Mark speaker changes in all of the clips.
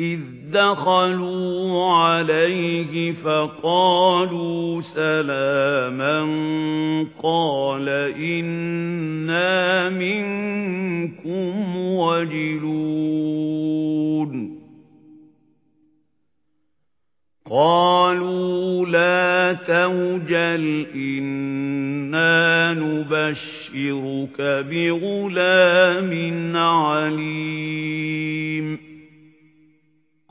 Speaker 1: إِذْ دَخَلُوا عَلَيْهِ فَقَالُوا سَلَامًا قَالَ إِنَّا مِنكُمْ وَجِلُونَ قَالُوا لَا تَوْجَلْ إِنَّا نُبَشِّرُكَ بِغُلَامٍ عَلِيمٍ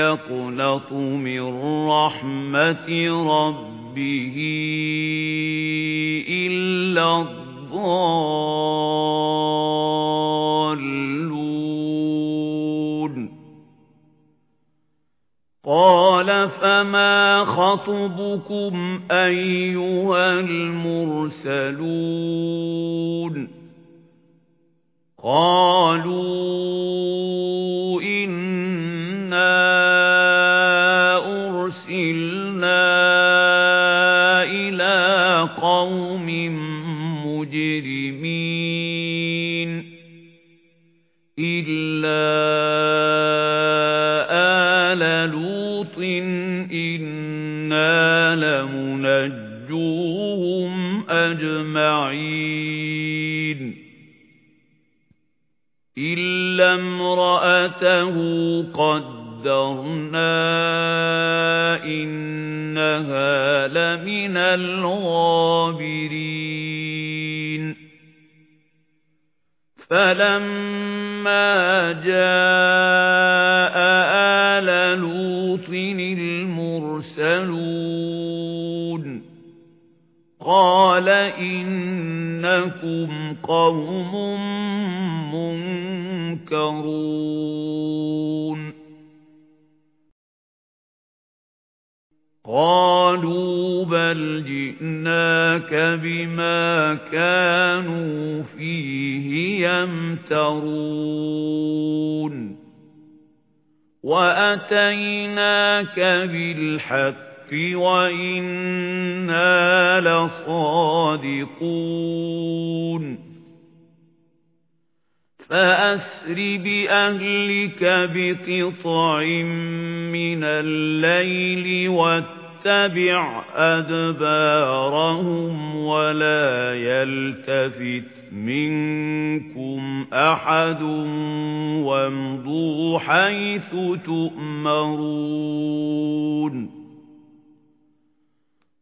Speaker 1: يَقْنَطُ مِن رَّحْمَةِ رَبِّهِ إِلَّا الضَّالُّونَ. قَالَ فَمَا خَطْبُكُمْ أَيُّهَا الْمُرْسَلُونَ؟ قَالُوا إِنَّا مُجْرِمِينَ إِلَّا آلَ لُوطٍ إِنَّا لَمُنَجُّوهُمْ أَجْمَعِينَ إِلَّا امْرَأَتَهُ قَدَّرْنَا إِنَّهَا لَمِنَ الْغَابِرِينَ فَلَمَّا جَاءَ آلَ لُوطٍ الْمُرْسَلُونَ قَالَ إِنَّكُمْ قَوْمٌ مُنكَرُونَ قَالُوا بَلْ جِئْنَاكَ بِمَا كَانُوا فِيهِ يَمْتَرُونَ. وَأَتَيْنَاكَ بِالْحَقِّ وَإِنَّا لَصَادِقُونَ. فَأَسْرِ بِأَهْلِكَ بِقِطْعٍ مِنَ اللَّيْلِ وَاتَّبِعْ أَدْبَارَهُمْ وَلَا يَلْتَفِتْ مِنكُمْ أَحَدٌ وَامْضُوا حَيْثُ تُؤْمَرُونَ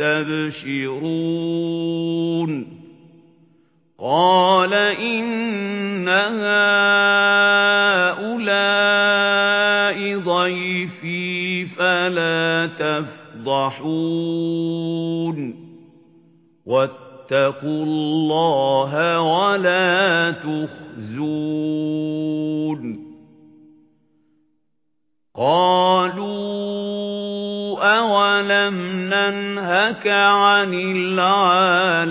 Speaker 1: يَسْتَبْشِرُونَ. قَالَ إِنَّ هَؤُلَاءِ ضَيْفِي فَلَا تَفْضَحُونِ. وَاتَّقُوا اللَّهَ وَلَا تُخْزُونِ. قَالُوا أَوَلَمْ نَنْهَكَ عَنِ الْعَالَمِينَ